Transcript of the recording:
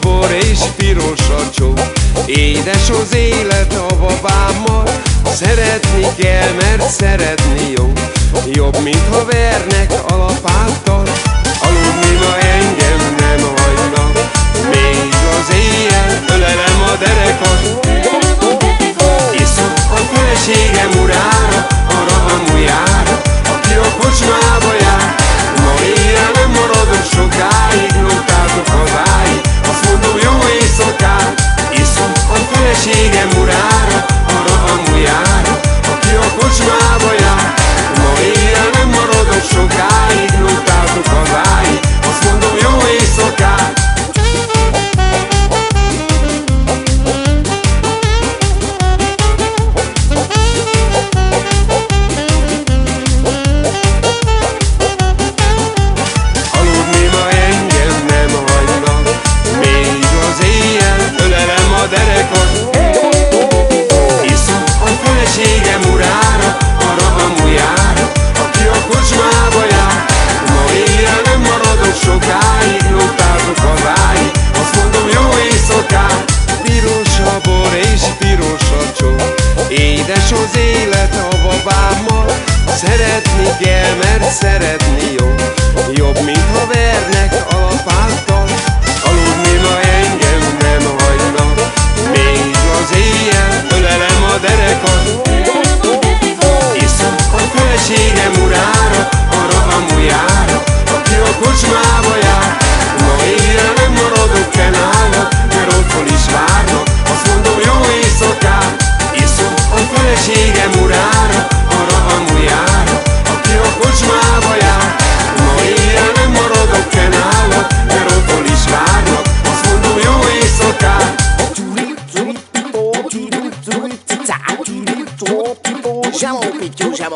bor és piros a csó. Édes az élet a babámmal, szeretni kell, mert szeretni jó. Jobb, mint ha vernek alapát az élet a babámmal. Szeretni kell, mert szeretni jó. Jobb, mint ha vernek alapáttal. Aludni ma el「咋ョキボンビチョウシャ」。